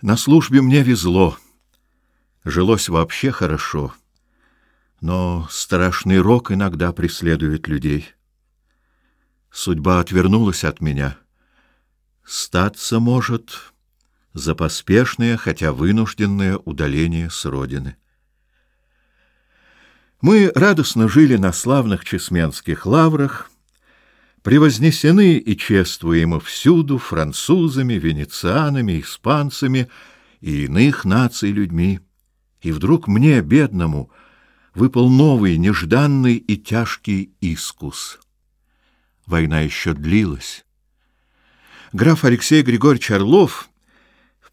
На службе мне везло. Жилось вообще хорошо. Но страшный рок иногда преследует людей. Судьба отвернулась от меня. Статься может за поспешное, хотя вынужденное удаление с родины. Мы радостно жили на славных чесменских лаврах, превознесены и чествуемы всюду французами, венецианами, испанцами и иных наций людьми. И вдруг мне, бедному, выпал новый, нежданный и тяжкий искус. Война еще длилась. Граф Алексей Григорьевич Орлов,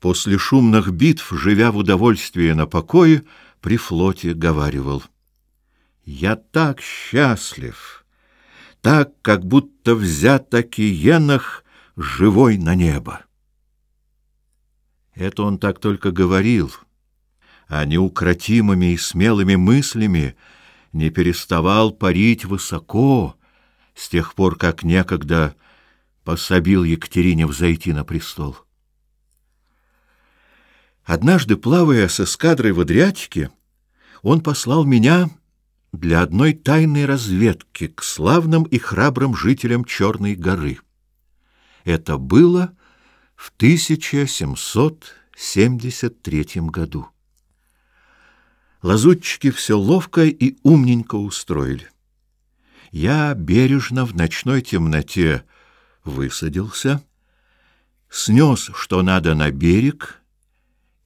после шумных битв, живя в удовольствии на покое, при флоте говаривал. «Я так счастлив!» так, как будто взят о киенах живой на небо. Это он так только говорил, а неукротимыми и смелыми мыслями не переставал парить высоко с тех пор, как некогда пособил Екатерине взойти на престол. Однажды, плавая с эскадрой в Адриатике, он послал меня для одной тайной разведки к славным и храбрым жителям Черной горы. Это было в 1773 году. Лазутчики все ловко и умненько устроили. Я бережно в ночной темноте высадился, снес, что надо, на берег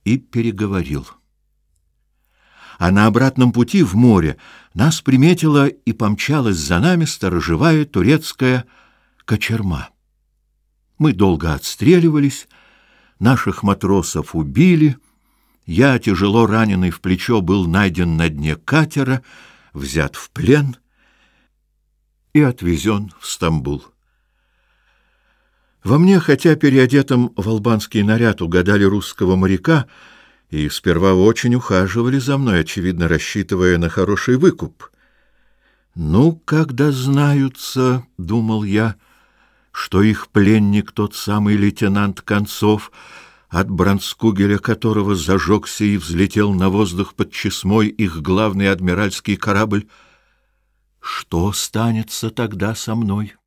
и переговорил а на обратном пути в море нас приметила и помчалась за нами сторожевая турецкая кочерма. Мы долго отстреливались, наших матросов убили, я, тяжело раненый в плечо, был найден на дне катера, взят в плен и отвезен в Стамбул. Во мне, хотя переодетым в албанский наряд угадали русского моряка, и сперва очень ухаживали за мной, очевидно, рассчитывая на хороший выкуп. «Ну, когда знаются, — думал я, — что их пленник тот самый лейтенант Концов, от бранскугеля которого зажегся и взлетел на воздух под чесмой их главный адмиральский корабль, что станется тогда со мной?»